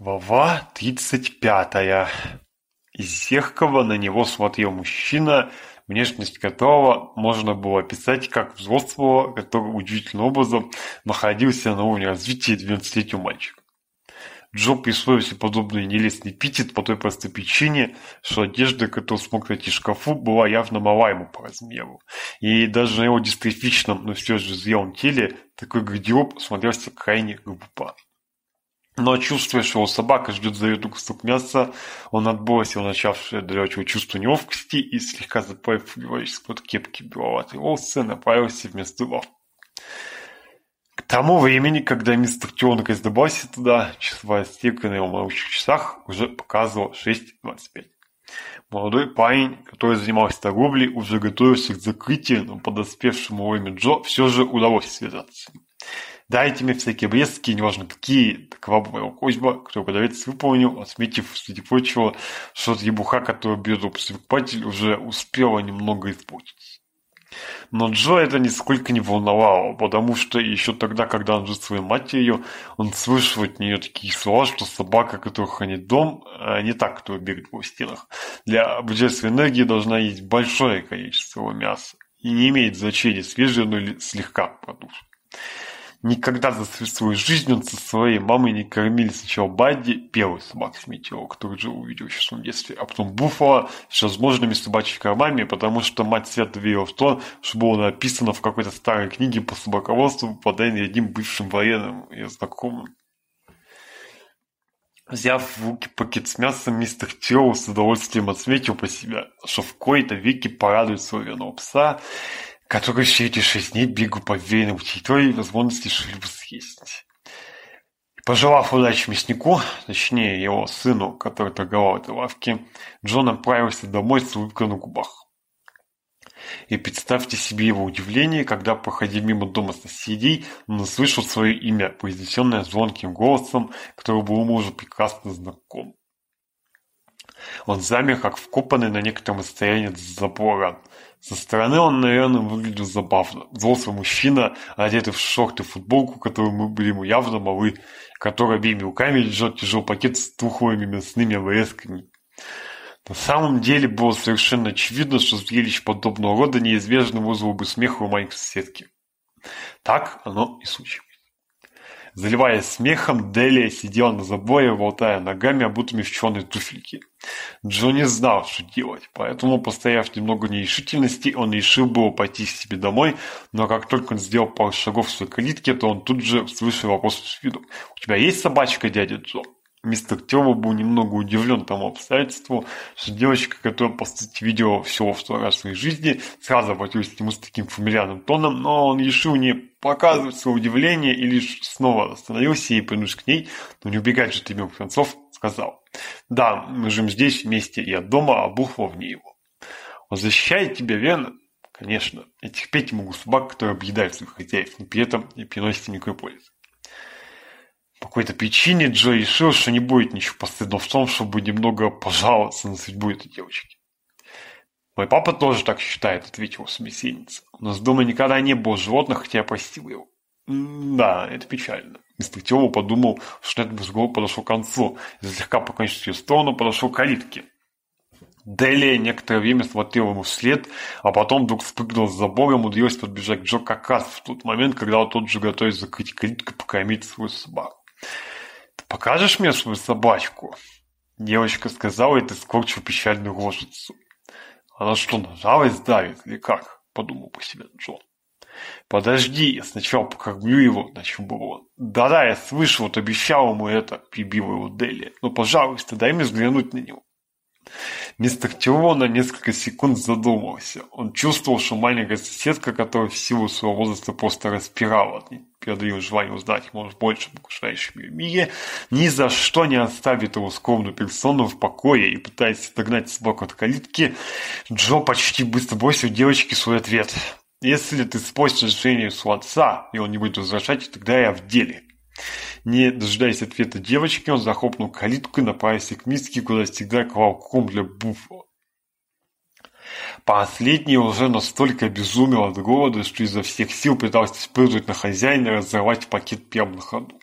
Глава 35. Из всех, кого на него смотрел мужчина, внешность которого можно было описать как взрослого, который удивительным образом находился на уровне развития 12 у мальчика. Джо присвоился подобный нелестный эпитет по той простой причине, что одежда, которую смог найти в шкафу, была явно мала ему по размеру. И даже на его дистрофичном, но все же зрелом теле такой гардероб смотрелся крайне глупо. Но чувствуя, что собака ждет за еду кусок мяса, он отбросил начавшее дрячего чувство неловкости и, слегка запаиваясь под кепки беловатой волосы, направился в место лавки. К тому времени, когда мистер Тёнок издобался туда, часовая стрелка на его могучих часах уже показывала 6.25. Молодой парень, который занимался торговлей, уже готовился к закрытию, но подоспевшему время Джо все же удалось связаться. Дайте мне всякие обрезки, неважно какие, такова была просьба, кто продавец выполнил, отметив среди прочего, что ебуха, которую берет покупатель, уже успела немного испортить. Но Джо это нисколько не волновало, потому что еще тогда, когда он жил своей матерью, он слышал от нее такие слова, что собака, которая хранит дом, не так, кто бегает по стенах. Для бюджетной энергии должна есть большое количество мяса и не имеет значения, свежее оно слегка продуж никогда за свою жизнь он со своей мамой не кормили сначала Бадди, белый собак сметил, который жил увидел еще в детстве, а потом Буффало с размноженными собачьими кормами, потому что мать свято верила в то, что было написано в какой-то старой книге по собаководству, поданной одним бывшим военным и знакомым. Взяв в руки пакет с мясом, мистер Тирл с удовольствием отметил по себе, что в кои-то веки порадует своего пса, который все эти шесть дней бегу по веянам территории возможности Шильбус съесть. Пожелав удачи мяснику, точнее его сыну, который торговал этой лавке, Джон отправился домой с улыбкой на губах. И представьте себе его удивление, когда, проходя мимо дома соседей, он услышал свое имя, произнесенное звонким голосом, который был ему уже прекрасно знаком. Он замер, как вкопанный на некотором расстоянии от забора – со стороны он, наверное, выглядел забавно. Взрослый мужчина, одетый в шорты футболку, которую мы были ему явно малы, который обеими руками лежит тяжелый пакет с тухлыми мясными вырезками. На самом деле было совершенно очевидно, что зрелище подобного рода неизбежно вызвало бы смех у моих соседки. Так оно и случилось. Заливая смехом, Делия сидела на забое, болтая ногами, обутыми в черные туфельки. Джо не знал, что делать, поэтому, постояв немного нерешительности, он решил было пойти к себе домой, но как только он сделал пару шагов в своей калитке, то он тут же услышал вопрос с виду. «У тебя есть собачка, дядя Джо?» Мистер Тёва был немного удивлен тому обстоятельству, что девочка, которая постит видео всего в раз в своей жизни, сразу обратилась к нему с таким фамильярным тоном, но он решил не показывать свое удивление и лишь снова остановился и принес к ней, но не убегать же ты мимо концов, сказал. «Да, мы живем здесь вместе и от дома, а Бог вовне его». «Он защищает тебя, верно?» «Конечно. Я терпеть могу собак, которые объедают своих хозяев, но при этом не приносят никакой пользы» какой-то причине Джо решил, что не будет ничего постыдного в том, чтобы немного пожаловаться на судьбу этой девочки. «Мой папа тоже так считает», — ответил собеседница. «У нас дома никогда не было животных, хотя я простил его». «Да, это печально». Мистер Тёва подумал, что этот разговор подошел к концу, и слегка по конечности сторону подошел к калитке. Делия некоторое время смотрела ему вслед, а потом вдруг спрыгнула с забором, умудрилась подбежать к Джо как раз в тот момент, когда тот же готовится закрыть калитку и покормить свою собаку покажешь мне свою собачку? Девочка сказала это скорчив печальную рожицу она что нажалась давит или как? Подумал по себе джон. Подожди я сначала покормлю его начал было да да я слышал вот обещал ему это прибила его дели. Но пожалуйста дай мне взглянуть на него. Мистер Тио на несколько секунд задумался. Он чувствовал, что маленькая соседка, которая в силу своего возраста просто распирала от ее желания узнать, может, больше об окружающем мире, ни за что не оставит его скромную персону в покое и пытаясь догнать сбоку от калитки, Джо почти быстро бросил девочке свой ответ. «Если ты спросишь решение у отца, и он не будет возвращать, тогда я в деле». Не дожидаясь ответа девочки, он захлопнул калитку и направился к миске, куда всегда клал комля буф Последний уже настолько обезумел от голода, что изо всех сил пытался спрыгнуть на хозяина и разорвать пакет прямо на ходу.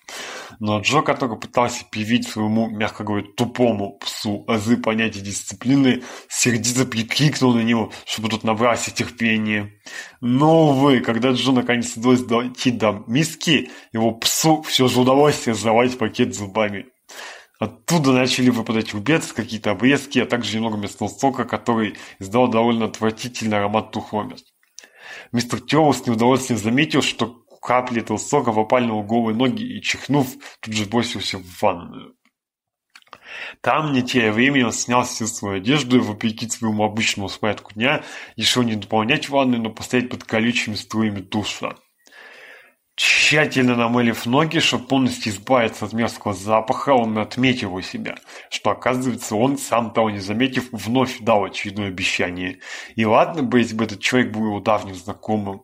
Но Джо, который пытался певить своему, мягко говоря, тупому псу азы понятия дисциплины, сердито прикрикнул на него, чтобы тот набрался терпения. Но, «Ну увы, когда Джо наконец удалось дойти до миски, его псу все же удалось разорвать пакет зубами. Оттуда начали выпадать рубец, какие-то обрезки, а также немного мясного сока, который издал довольно отвратительный аромат тухломер. Мистер Тёрл с неудовольствием заметил, что капли этого сока попали на его ноги и, чихнув, тут же бросился в ванную. Там, не теряя времени, он снял всю свою одежду и, вопреки своему обычному спорядку дня, решил не дополнять ванную, но постоять под колючими струями душа. Тщательно намылив ноги, чтобы полностью избавиться от мерзкого запаха, он отметил у себя, что, оказывается, он, сам того не заметив, вновь дал очередное обещание. И ладно бы, если бы этот человек был его давним знакомым.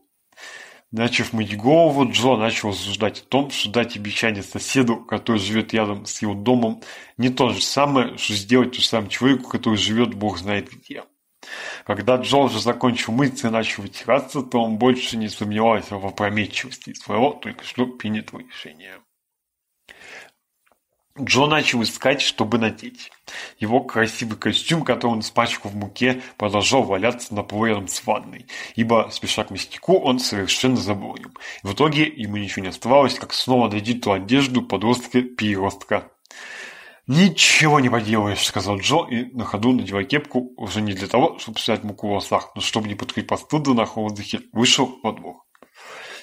Начав мыть голову, Джо начал рассуждать о том, что дать обещание соседу, который живет рядом с его домом, не то же самое, что сделать то же самое человеку, который живет бог знает где. Когда Джордж закончил мыться и начал вытираться, то он больше не сомневался в опрометчивости своего только что принятого решения. Джо начал искать, чтобы надеть. Его красивый костюм, который он испачкал в муке, продолжал валяться на полу рядом с ванной, ибо, спеша к мяснику, он совершенно забыл им. В итоге ему ничего не оставалось, как снова надеть ту одежду подростка-переростка. Ничего не поделаешь, сказал Джо и на ходу надевая кепку уже не для того, чтобы снять муку в волосах, но чтобы не подкрепать стыда на воздухе, вышел во двор.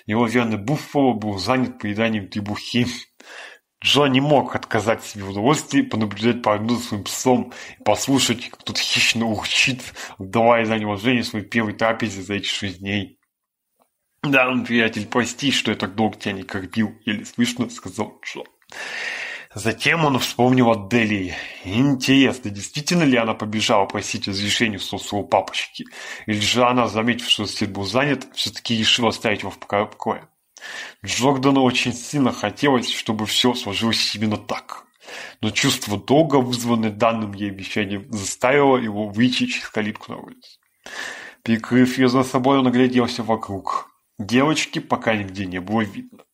Его верный Буффало был занят поеданием требухи. Джо не мог отказать себе в удовольствии понаблюдать по одному своим псом и послушать, как тот хищно урчит, отдавая за него Жене свои первой трапезе за эти шесть дней. «Да, он приятель, прости, что я так долго тебя не корбил», — еле слышно сказал Джо. Затем он вспомнил о Дели. Интересно, действительно ли она побежала просить разрешения у папочки? Или же она, заметив, что Сид был занят, все-таки решила оставить его в покое? Джордану очень сильно хотелось, чтобы все сложилось именно так. Но чувство долга, вызванное данным ей обещанием, заставило его выйти через калитку на улице. Прикрыв ее за собой, он огляделся вокруг. Девочки пока нигде не было видно.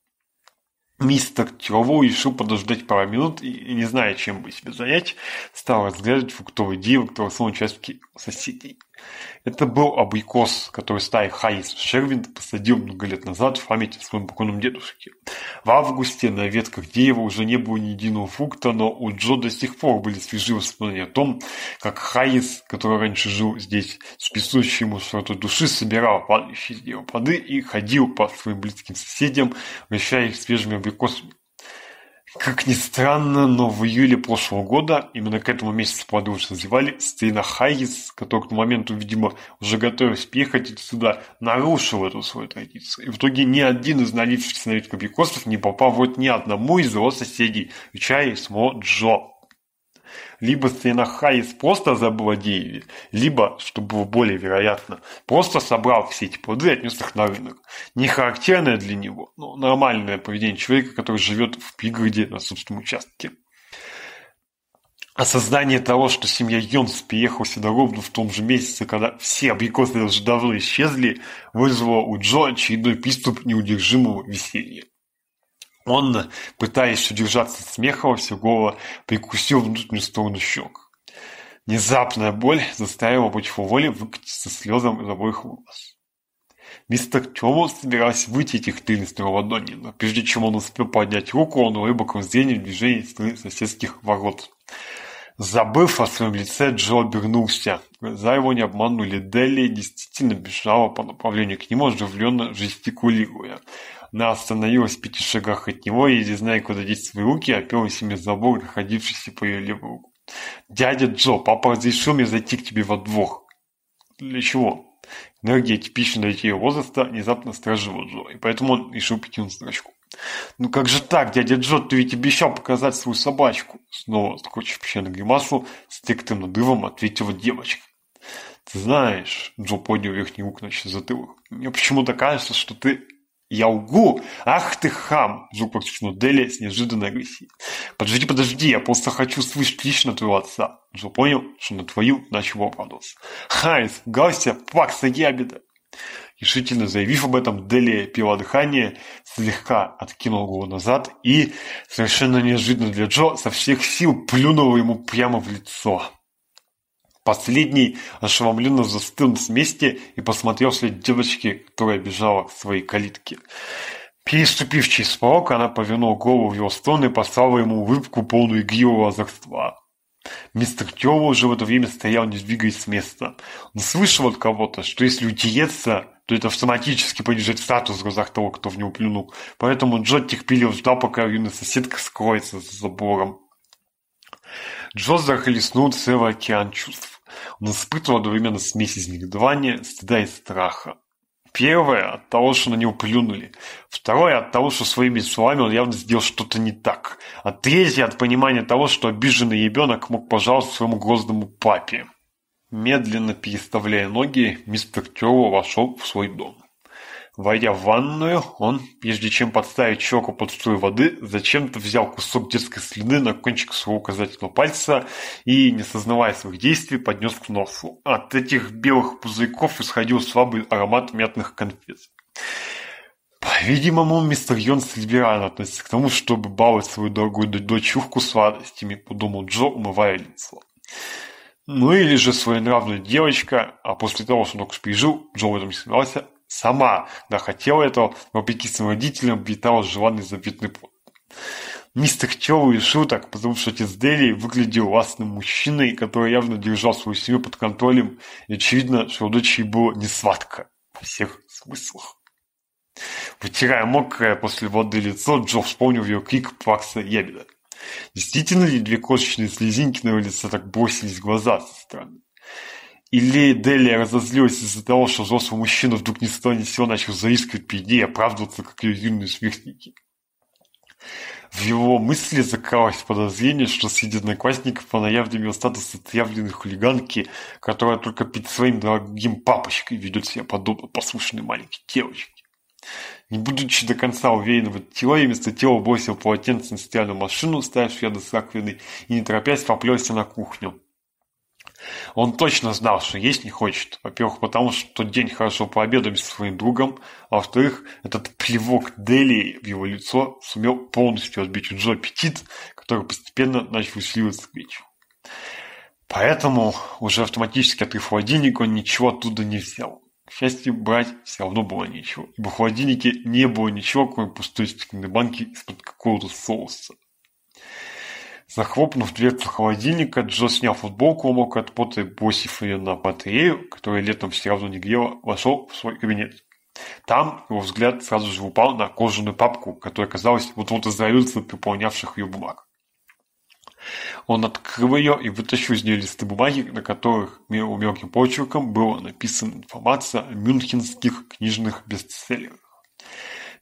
Мистер Тюрово решил подождать пару минут и, не зная, чем бы себя занять, стал разглядывать фруктовое дерево, которое росло на участке соседей. Это был абрикос, который старый Хайс Шервин посадил много лет назад в память о своем покойном дедушке. В августе на ветках дерева уже не было ни единого фрукта, но у Джо до сих пор были свежие воспоминания о том, как Хайс, который раньше жил здесь, с присущей ему широтой души, собирал падающие с дерева плоды и ходил по своим близким соседям, вращая их свежими абрикосами. Как ни странно, но в июле прошлого года именно к этому месяцу продолжит называли Стейна Хайгис, который к тому моменту, видимо, уже готовился переехать сюда, нарушил эту свою традицию. И в итоге ни один из налившихся на вид кобякосов не попал вот ни одному из его соседей, включая и Джо либо Сена Хайес просто заблодеяли, либо, что было более вероятно, просто собрал все эти плоды и отнес их на рынок. Не характерное для него, но нормальное поведение человека, который живет в пригороде на собственном участке. Осознание того, что семья Йонс переехала сюда ровно в том же месяце, когда все абрикосы даже давно исчезли, вызвало у Джо очередной приступ неудержимого веселья. Он, пытаясь удержаться от смеха, всего прикусил внутреннюю сторону щек. Внезапная боль заставила против воли выкатиться слезам из обоих волос. Мистер Тёмов собирался выйти этих тыльностью ладони, но прежде чем он успел поднять руку, он улыбок зрением в движении стороны соседских ворот. Забыв о своем лице, Джо обернулся. За его не обманули. Дели действительно бежала по направлению к нему, оживленно жестикулируя. Она остановилась в пяти шагах от него, и, не зная, куда деть свои руки, оперлась ими забор, находившийся по ее левую руку. «Дядя Джо, папа разрешил мне зайти к тебе во двор». «Для чего?» Энергия для детей возраста внезапно стражила Джо, и поэтому он решил пятину строчку. «Ну как же так, дядя Джо, ты ведь обещал показать свою собачку!» Снова, скрутив печальную гримасу, с тыктым надрывом ответила девочка. «Ты знаешь...» — Джо поднял верхний лук на затылок. «Мне почему-то кажется, что ты я лгу! Ах ты хам!» Вдруг прокричнул Дели с неожиданной агрессией. «Подожди, подожди, я просто хочу слышать лично твоего отца!» Джо понял, что на твою начал обрадоваться. «Хайс, гайся, пакса ябеда!» Решительно заявив об этом, Дели пила дыхание, слегка откинул голову назад и, совершенно неожиданно для Джо, со всех сил плюнула ему прямо в лицо. Последний ошеломленно застыл с месте и посмотрел вслед девочки, которая бежала к своей калитке. Переступив через порог, она повернула голову в его сторону и послала ему улыбку, полную игривого озорства. Мистер Тёва уже в это время стоял, не двигаясь с места. Он слышал от кого-то, что если утереться, то это автоматически понижает статус в глазах того, кто в него плюнул. Поэтому Джо терпеливо ждал, пока юная соседка скроется за забором. Джо захлестнул целый океан чувств. Он испытывал одновременно смесь из негодования, стыда и страха. Первое – от того, что на него плюнули. Второе – от того, что своими словами он явно сделал что-то не так. А третье – от понимания того, что обиженный ребенок мог пожаловаться своему грозному папе. Медленно переставляя ноги, мистер Тёрл вошел в свой дом. Войдя в ванную, он, прежде чем подставить щеку под струю воды, зачем-то взял кусок детской слюны на кончик своего указательного пальца и, не сознавая своих действий, поднес к носу. От этих белых пузырьков исходил слабый аромат мятных конфет. По-видимому, мистер Йонс либерально относится к тому, чтобы баловать свою дорогую дочурку сладостями, подумал Джо, умывая лицо. Ну или же своенравная девочка, а после того, что он только пережил, Джо в этом не сомневался, Сама да, захотела этого, вопреки своим родителям, питала желанный запятный плод. Нестыхчевую шуток, потому что отец Дели выглядел властным мужчиной, который явно держал свою семью под контролем, и очевидно, что у дочери было не сладко во всех смыслах. Вытирая мокрое после воды лицо, Джо вспомнил ее крик Плакса Ябеда. Действительно ли две кошечные слезинки на его лице так бросились в глаза со стороны? Или Делия разозлилась из-за того, что взрослый мужчина вдруг ни с того ни с сего начал заискивать перед ней и оправдываться, как ее юные сверстники. В его мысли закралось подозрение, что среди одноклассников она явно имела статус отъявленной хулиганки, которая только перед своим дорогим папочкой ведет себя подобно послушной маленькой девочке. Не будучи до конца уверен в этой вместо тела бросил полотенце на стиральную машину, ставив рядом с раковиной, и не торопясь поплелся на кухню. Он точно знал, что есть не хочет. Во-первых, потому что тот день хорошо пообедал с своим другом, а во-вторых, этот плевок Дели в его лицо сумел полностью разбить у Джо аппетит, который постепенно начал усиливаться к вечеру. Поэтому уже автоматически открыв холодильник, он ничего оттуда не взял. К счастью, брать все равно было нечего, ибо в холодильнике не было ничего, кроме пустой стеклянной банки из-под какого-то соуса. Захлопнув дверцу холодильника, Джо снял футболку, мокро от пота и бросив ее на батарею, которая летом все равно не грела, вошел в свой кабинет. Там его взгляд сразу же упал на кожаную папку, которая, казалась вот-вот изравится переполнявших ее бумаг. Он открыл ее и вытащил из нее листы бумаги, на которых мелким почерком была написана информация о мюнхенских книжных бестселлерах.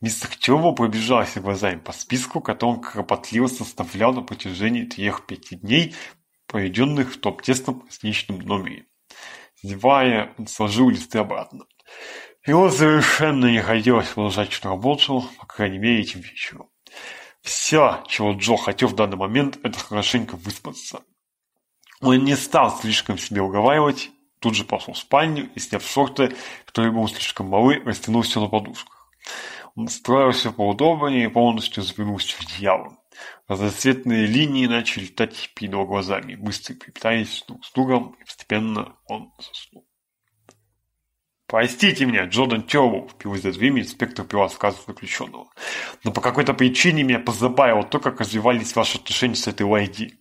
Листовчева пробежалась глазами по списку, которым кропотливо составлял на протяжении трех пяти дней, проведенных в топ-тесном гостиничном номере. Зевая, он сложил листы обратно. Его совершенно не хотелось продолжать эту работу, по крайней мере, этим вечером. Все, чего Джо хотел в данный момент, это хорошенько выспаться. Он не стал слишком себе уговаривать, тут же пошел в спальню и, сняв шорты, которые были слишком малы, растянул на подушках. Устроился поудобнее и полностью в одеяло. Разноцветные линии начали летать перед его глазами, быстро переплетаясь друг с и постепенно он заснул. «Простите меня, Джордан Тёрву!» – впилась за дверьми инспектор пила сказ заключенного. «Но по какой-то причине меня позабавило то, как развивались ваши отношения с этой Лайди.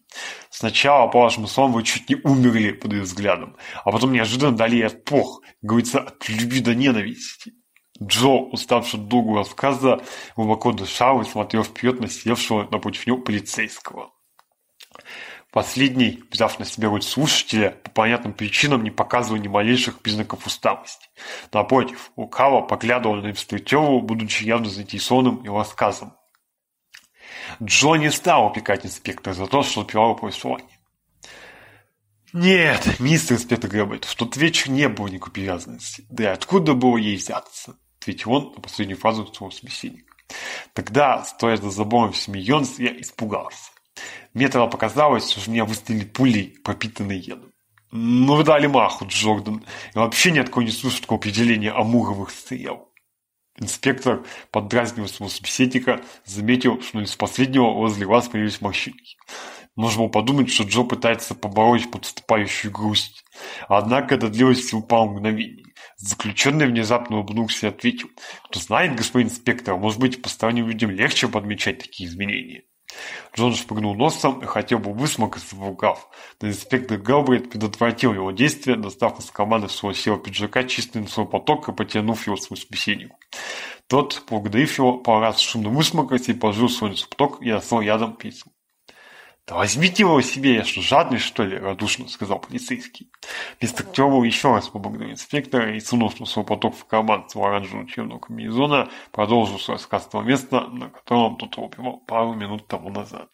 Сначала, по вашему словам, вы чуть не умерли под ее взглядом, а потом неожиданно дали ей отпор, говорится, от любви до ненависти. Джо, уставший дугу рассказа, глубоко дышал и смотрел вперед на сидевшего напротив него полицейского. Последний, взяв на себя роль слушателя, по понятным причинам не показывал ни малейших признаков усталости. Напротив, Укава поглядывал на Евстретеву, будучи явно заинтересованным его рассказом. Джо не стал упекать инспектора за то, что отпевал повествование. «Нет, мистер инспектор Грэббет, в тот вечер не было никакой привязанности. Да и откуда было ей взяться?» Ведь он на последнюю фразу своего собеседника. Тогда, стоя за забором в Семьонс, я испугался. Мне тогда показалось, что меня выстрелили пули, пропитанные ядом. Ну, вы дали маху, Джордан. Я вообще ни от кого не слышу такого определения амуровых стрел. Инспектор, поддразнивая своего собеседника, заметил, что из последнего возле вас появились морщинки. Можно было подумать, что Джо пытается побороть подступающую грусть. Однако это длилось всего пару мгновений. Заключенный внезапно улыбнулся и ответил, кто знает, господин инспектор, может быть, посторонним людям легче подмечать такие изменения. Джон шпыгнул носом и хотел бы высмокать в рукав, но инспектор Галбрейт предотвратил его действие, достав из команды своего села пиджака чистый свой поток и потянув его своему собеседнику. Тот, поблагодарив его, пару раз шумно высмокать и положил свой субток и оставил рядом пиццу. «Да возьмите его себе, я что, жадный, что ли?» – радушно сказал полицейский. Мистер еще раз поблагодарил инспектора и, сунув свой поток в карман с оранжевым черного комбинезона, продолжил свой рассказ того места, на котором тот убивал пару минут тому назад.